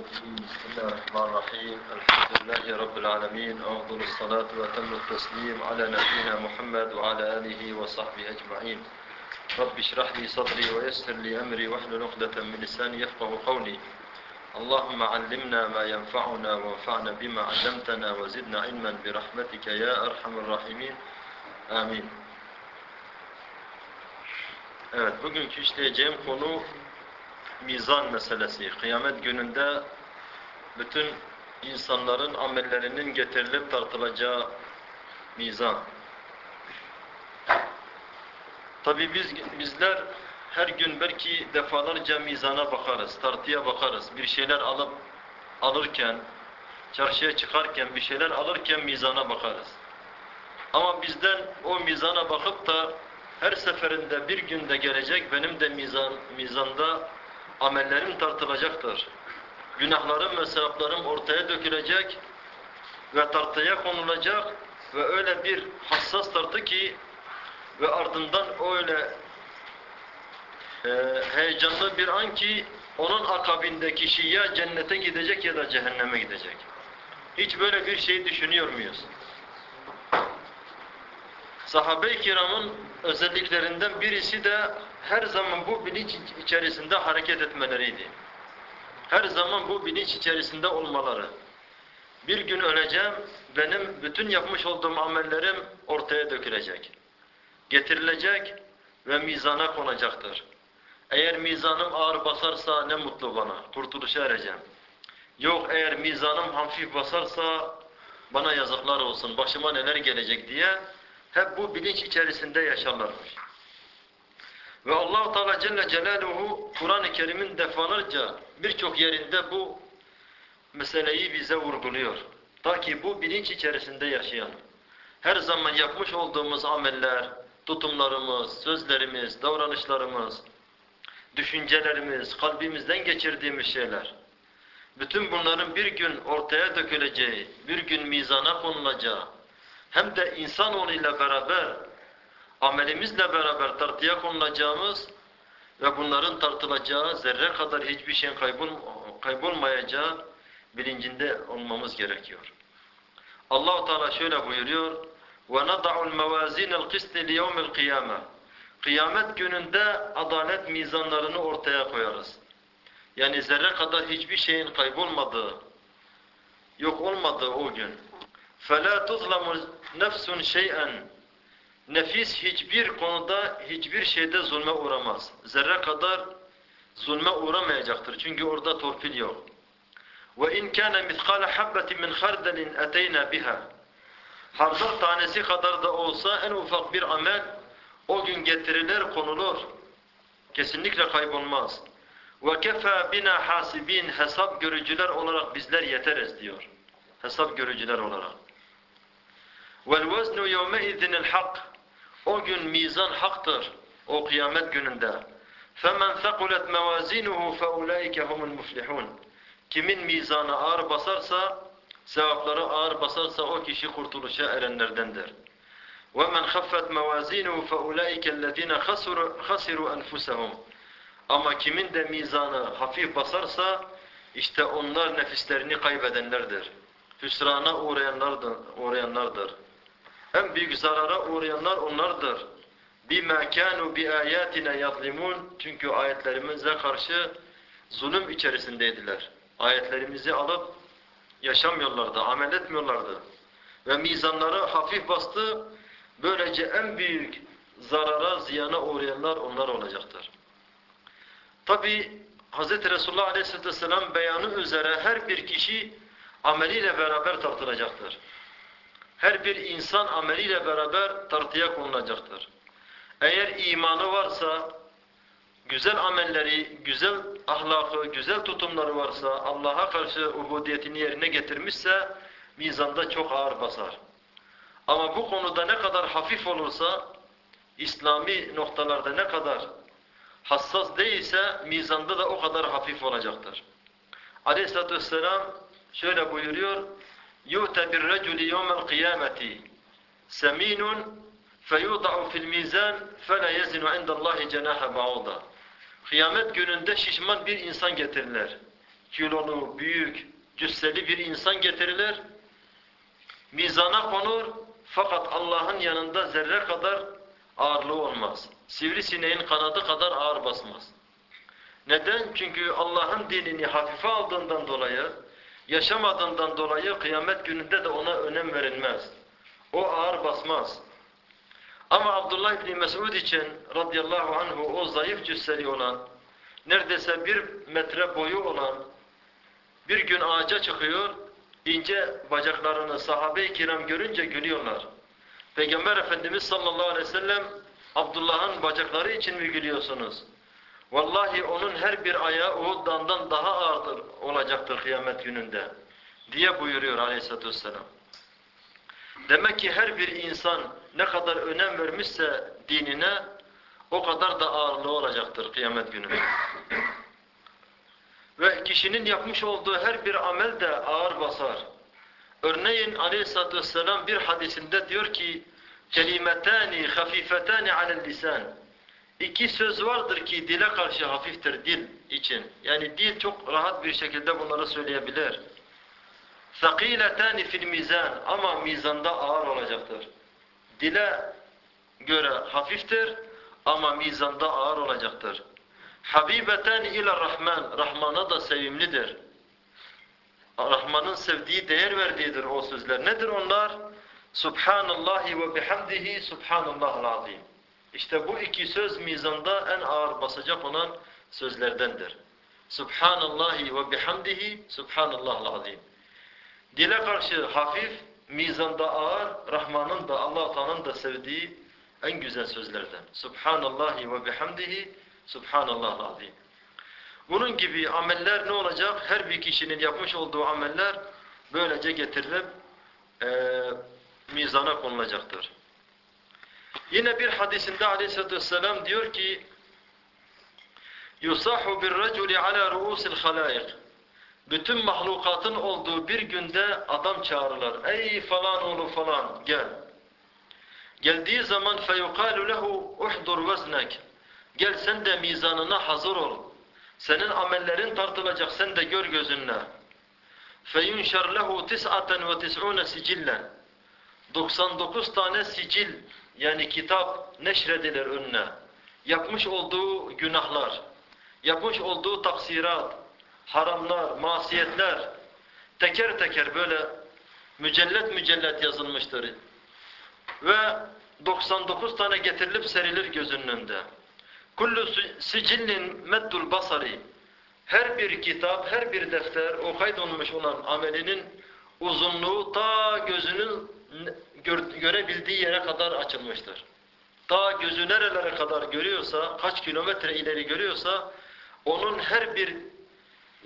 بسم الله الرحمن الرحيم. الحمد لله رب العالمين. أفضل الصلاة وأتم التسليم على نبينا محمد وعلى آله وصحبه أجمعين. رب اشرح لي صدري ويسر لي أمري واحلل عقدة من لساني يفقه قولي. اللهم علمنا ما ينفعنا وانفعنا بما علمتنا وزدنا علما. برحمتك يا أرحم الراحمين. آمين. Evet, bugünkü işleyeceğim konu mizan meselesi. Kıyamet gününde bütün insanların amellerinin getirilip tartılacağı mizan. Tabi biz bizler her gün belki defalarca mizana bakarız, tartıya bakarız. Bir şeyler alıp alırken, çarşıya çıkarken, bir şeyler alırken mizana bakarız. Ama bizden o mizana bakıp da her seferinde bir günde gelecek benim de mizan mizanda amellerim tartılacaktır. Günahlarım ve sevaplarım ortaya dökülecek ve tartıya konulacak ve öyle bir hassas tartı ki ve ardından öyle e, heyecanlı bir an ki onun akabinde kişi ya cennete gidecek ya da cehenneme gidecek. Hiç böyle bir şey düşünüyor muyuz? Sahabe-i kiramın özelliklerinden birisi de her zaman bu bilinç içerisinde hareket etmeleriydi. Her zaman bu bilinç içerisinde olmaları. Bir gün öleceğim, benim bütün yapmış olduğum amellerim ortaya dökülecek. Getirilecek ve mizana konacaktır. Eğer mizanım ağır basarsa ne mutlu bana, kurtuluşa ereceğim. Yok eğer mizanım hafif basarsa bana yazıklar olsun, başıma neler gelecek diye hep bu bilinç içerisinde yaşarlarmış. Ve Allah Teala Celle Celaluhu Kur'an-ı Kerim'in defalarca birçok yerinde bu meseleyi bize vurguluyor. Ta ki bu bilinç içerisinde yaşayan, her zaman yapmış olduğumuz ameller, tutumlarımız, sözlerimiz, davranışlarımız, düşüncelerimiz, kalbimizden geçirdiğimiz şeyler, bütün bunların bir gün ortaya döküleceği, bir gün mizana konulacağı, hem de insanoğlu ile beraber, amelimizle beraber tartıya konulacağımız ve bunların tartılacağı, zerre kadar hiçbir şeyin kaybol, kaybolmayacağı bilincinde olmamız gerekiyor. allah Teala şöyle buyuruyor, وَنَضَعُ الْمَوَازِينَ الْقِسْتِ لِيَوْمِ الْقِيَامَةِ Kıyamet gününde adalet mizanlarını ortaya koyarız. Yani zerre kadar hiçbir şeyin kaybolmadığı, yok olmadığı o gün. فَلَا تُظْلَمُ nefsun şey'en nefis hiçbir konuda hiçbir şeyde zulme uğramaz. Zerre kadar zulme uğramayacaktır. Çünkü orada torpil yok. Ve in kana mithqala habatin min khardalin ateyna biha. Hardal tanesi kadar da olsa en ufak bir amel o gün getirilir, konulur. Kesinlikle kaybolmaz. Ve kefa bina hasibin hesap görücüler olarak bizler yeteriz diyor. Hesap görücüler olarak. وَالْوَزْنُ يَوْمَئِذٍ الْحَقِّ O gün mizan haktır. O kıyamet gününde. فَمَنْ ثَقُلَتْ مَوَازِينُهُ فَاُولَٰئِكَ هُمُ الْمُفْلِحُونَ Kimin mizanı ağır basarsa, sevapları ağır basarsa o kişi kurtuluşa erenlerdendir. وَمَنْ خَفَّتْ مَوَازِينُهُ فَاُولَٰئِكَ الَّذ۪ينَ خَسِرُوا أَنْفُسَهُمْ Ama kimin de mizanı hafif basarsa, işte onlar nefislerini kaybedenlerdir. Hüsrana uğrayanlardır. uğrayanlardır. En büyük zarara uğrayanlar onlardır. بِمَا كَانُوا بِآيَاتِنَا يَظْلِمُونَ Çünkü ayetlerimize karşı zulüm içerisindeydiler. Ayetlerimizi alıp yaşamıyorlardı, amel etmiyorlardı. Ve mizanları hafif bastı, böylece en büyük zarara, ziyana uğrayanlar onlar olacaktır. Tabi Hz. Resulullah Aleyhisselatü Vesselam beyanı üzere her bir kişi ameliyle beraber tartılacaktır. Her bir insan ameliyle beraber tartıya konulacaktır. Eğer imanı varsa, güzel amelleri, güzel ahlakı, güzel tutumları varsa, Allah'a karşı ubudiyetini yerine getirmişse, mizanda çok ağır basar. Ama bu konuda ne kadar hafif olursa, İslami noktalarda ne kadar hassas değilse, mizanda da o kadar hafif olacaktır. Aleyhisselatü Vesselam şöyle buyuruyor, يُؤْتَ بِالرَّجُلِ يَوْمَ الْقِيَامَةِ سَم۪ينٌ فَيُوضَعُ فِي الْمِيزَانِ فَلَا يَزِنُ عِنْدَ اللّٰهِ جَنَاحَ بَعُوضًا Kıyamet gününde şişman bir insan getirilir. kilolu, büyük, cüsseli bir insan getirilir. Mizana konur fakat Allah'ın yanında zerre kadar ağırlığı olmaz. Sivrisineğin kanadı kadar ağır basmaz. Neden? Çünkü Allah'ın dinini hafife aldığından dolayı, yaşamadığından dolayı kıyamet gününde de ona önem verilmez. O ağır basmaz. Ama Abdullah İbni Mesud için radıyallahu anhu o zayıf cüsseli olan, neredeyse bir metre boyu olan bir gün ağaca çıkıyor, ince bacaklarını sahabe-i kiram görünce gülüyorlar. Peygamber Efendimiz sallallahu aleyhi ve sellem Abdullah'ın bacakları için mi gülüyorsunuz? Vallahi onun her bir ayağı Uhud dağından daha ağırdır olacaktır kıyamet gününde diye buyuruyor aleyhissalatü vesselam. Demek ki her bir insan ne kadar önem vermişse dinine o kadar da ağırlığı olacaktır kıyamet günü. Ve kişinin yapmış olduğu her bir amel de ağır basar. Örneğin aleyhissalatü vesselam bir hadisinde diyor ki kelimetani hafifetani alel lisan İki söz vardır ki dile karşı hafiftir dil için. Yani dil çok rahat bir şekilde bunları söyleyebilir. ثَقِيلَتَانِ fil mizan Ama mizanda ağır olacaktır. Dile göre hafiftir ama mizanda ağır olacaktır. Habibeten ile Rahman, Rahman'a da sevimlidir. Rahman'ın sevdiği, değer verdiğidir o sözler. Nedir onlar? Subhanallahi ve bihamdihi subhanallahul azim. İşte bu iki söz mizanda en ağır basacak olan sözlerdendir. Subhanallahi ve bihamdihi subhanallahul azim. Dile karşı hafif, mizanda ağır, Rahman'ın da Allah Teala'nın da sevdiği en güzel sözlerden. Subhanallahi ve bihamdihi subhanallahul azim. Bunun gibi ameller ne olacak? Her bir kişinin yapmış olduğu ameller böylece getirilip e, mizana konulacaktır. Yine bir hadisinde Aleyhisselatü vesselam diyor ki yusahu bir raculi ala ruusil halaik. Bütün mahlukatın olduğu bir günde adam çağırırlar. Ey falan oğlu falan gel. Geldiği zaman feyukalu lehu uhdur veznek. Gel sen de mizanına hazır ol. Senin amellerin tartılacak sen de gör gözünle. Feyunşer lehu tis'aten ve tis'une 99 tane sicil yani kitap neşredilir önüne. Yapmış olduğu günahlar, yapmış olduğu taksirat, haramlar, masiyetler teker teker böyle mücellet mücellet yazılmıştır. Ve 99 tane getirilip serilir gözünün önünde. Kullu sicillin meddul basari her bir kitap, her bir defter o kaydolmuş olan amelinin uzunluğu ta gözünün görebildiği yere kadar açılmıştır. Ta gözü nerelere kadar görüyorsa, kaç kilometre ileri görüyorsa, onun her bir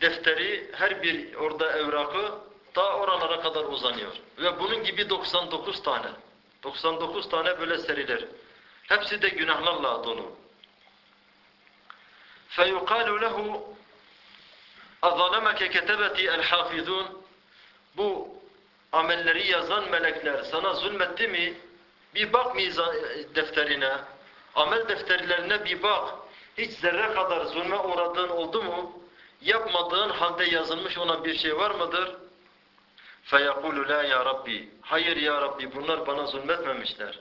defteri, her bir orada evrakı ta oralara kadar uzanıyor. Ve bunun gibi 99 tane. 99 tane böyle serilir. Hepsi de günahlarla dolu. فَيُقَالُ لَهُ اَظَلَمَكَ كَتَبَتِ الْحَافِظُونَ Bu amelleri yazan melekler sana zulmetti mi? Bir bak mizan defterine, amel defterlerine bir bak. Hiç zerre kadar zulme uğradığın oldu mu? Yapmadığın halde yazılmış olan bir şey var mıdır? فَيَقُولُ لَا ya Rabbi Hayır ya Rabbi bunlar bana zulmetmemişler.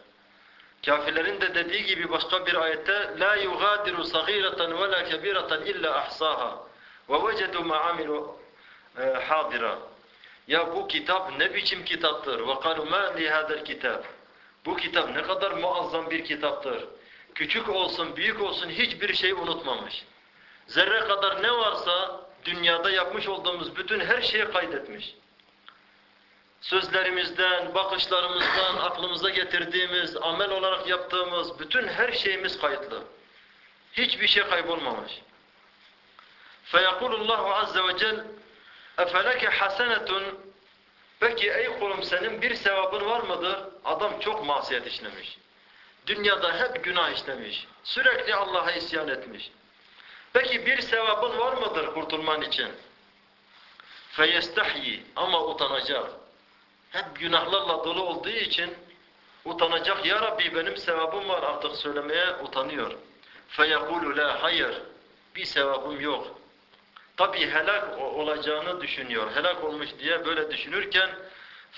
Kafirlerin de dediği gibi başka bir ayette لَا يُغَادِرُ صَغِيرَةً وَلَا كَبِيرَةً اِلَّا اَحْصَاهَا وَوَجَدُوا مَا عَمِلُوا حَاضِرًا ya bu kitap ne biçim kitaptır? وَقَالُوا مَا لِهَذَا kitap. Bu kitap ne kadar muazzam bir kitaptır. Küçük olsun, büyük olsun hiçbir şey unutmamış. Zerre kadar ne varsa dünyada yapmış olduğumuz bütün her şeyi kaydetmiş. Sözlerimizden, bakışlarımızdan, aklımıza getirdiğimiz, amel olarak yaptığımız bütün her şeyimiz kayıtlı. Hiçbir şey kaybolmamış. فَيَقُولُ اللّٰهُ عَزَّ وَجَلْ Efeleke hasenetun Peki ey kulum senin bir sevabın var mıdır? Adam çok masiyet işlemiş. Dünyada hep günah işlemiş. Sürekli Allah'a isyan etmiş. Peki bir sevabın var mıdır kurtulman için? Feyestahyi ama utanacak. Hep günahlarla dolu olduğu için utanacak. Ya Rabbi benim sevabım var artık söylemeye utanıyor. Feyekulu la hayır. Bir sevabım yok. tabi helak o- olacağını düşünüyor. Helak olmuş diye böyle düşünürken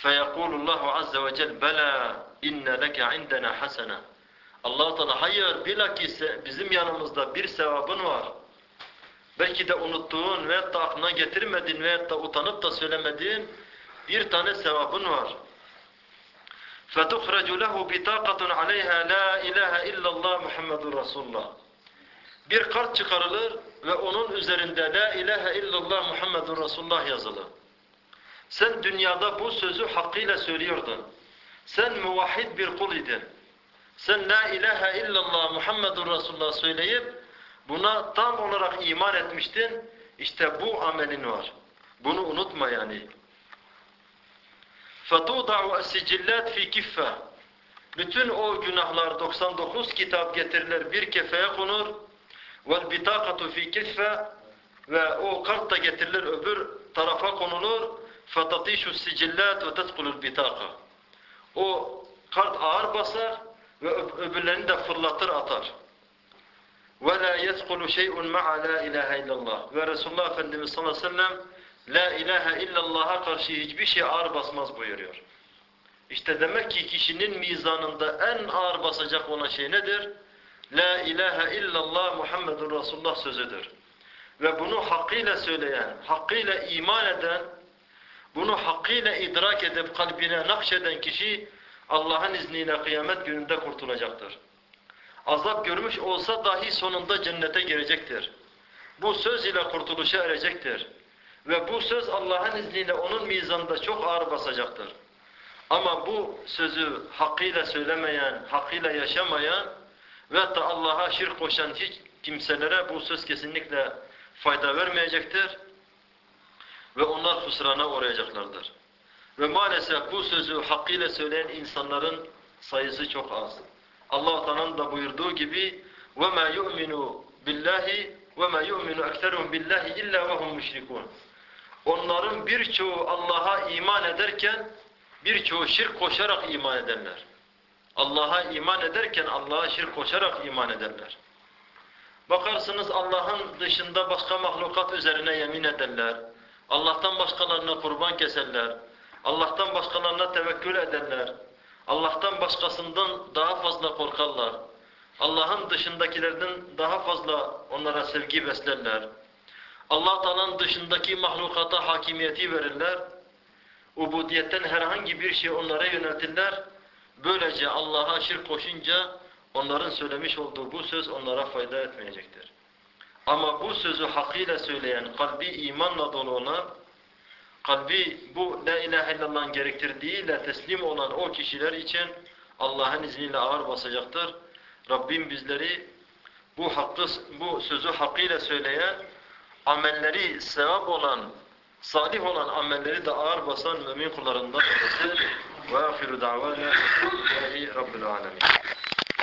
فَيَقُولُ اللّٰهُ عَزَّ وَجَلْ بَلَا اِنَّ لَكَ عِنْدَنَا حَسَنًا allah Teala hayır bilakis bizim yanımızda bir sevabın var. Belki de unuttuğun veyahut da aklına getirmediğin veyahut da utanıp da söylemediğin bir tane sevabın var. فَتُخْرَجُ لَهُ بِطَاقَةٌ عَلَيْهَا لَا اِلَٰهَ اِلَّا اللّٰهُ مُحَمَّدٌ رَسُولُ Bir kart çıkarılır ve onun üzerinde La ilahe illallah Muhammedun Resulullah yazılı. Sen dünyada bu sözü hakkıyla söylüyordun. Sen muvahhid bir kul idin. Sen La ilahe illallah Muhammedun Resulullah söyleyip buna tam olarak iman etmiştin. İşte bu amelin var. Bunu unutma yani. فَتُوضَعُ السِّجِلَّاتِ فِي كِفَّةِ Bütün o günahlar 99 kitap getirilir bir kefeye konur. vel bitakatu fi keffe ve o kart da getirilir öbür tarafa konulur fetatishu sicillat ve tetkulul bitaka o kart ağır basar ve öbürlerini de fırlatır atar ve la yeskulu şey'un ma'a la ilahe illallah ve Resulullah Efendimiz sallallahu aleyhi ve sellem la ilahe illallah'a karşı hiçbir şey ağır basmaz buyuruyor. İşte demek ki kişinin mizanında en ağır basacak olan şey nedir? La ilahe illallah Muhammedun Resulullah sözüdür. Ve bunu hakkıyla söyleyen, hakkıyla iman eden, bunu hakkıyla idrak edip kalbine nakşeden kişi Allah'ın izniyle kıyamet gününde kurtulacaktır. Azap görmüş olsa dahi sonunda cennete girecektir. Bu söz ile kurtuluşa erecektir. Ve bu söz Allah'ın izniyle onun mizanında çok ağır basacaktır. Ama bu sözü hakkıyla söylemeyen, hakkıyla yaşamayan ve hatta Allah'a şirk koşan hiç kimselere bu söz kesinlikle fayda vermeyecektir ve onlar husrana uğrayacaklardır. Ve maalesef bu sözü hakkıyla söyleyen insanların sayısı çok az. Allah Teala'nın da buyurduğu gibi ve ma yu'minu billahi ve ma yu'minu ekseruhum billahi illa ve hum müşrikun. Onların birçoğu Allah'a iman ederken birçoğu şirk koşarak iman ederler. Allah'a iman ederken Allah'a şirk koşarak iman ederler. Bakarsınız Allah'ın dışında başka mahlukat üzerine yemin ederler. Allah'tan başkalarına kurban keserler. Allah'tan başkalarına tevekkül ederler. Allah'tan başkasından daha fazla korkarlar. Allah'ın dışındakilerden daha fazla onlara sevgi beslerler. Allah dışındaki mahlukata hakimiyeti verirler. Ubudiyetten herhangi bir şey onlara yöneltirler. Böylece Allah'a şirk koşunca onların söylemiş olduğu bu söz onlara fayda etmeyecektir. Ama bu sözü hakkıyla söyleyen, kalbi imanla dolu olan, kalbi bu la ilahe illallah'ın gerektirdiğiyle teslim olan o kişiler için Allah'ın izniyle ağır basacaktır. Rabbim bizleri bu hakkı, bu sözü hakkıyla söyleyen, amelleri sevap olan, salih olan amelleri de ağır basan mümin kullarından eylesin. وآخر دعوانا رب العالمين.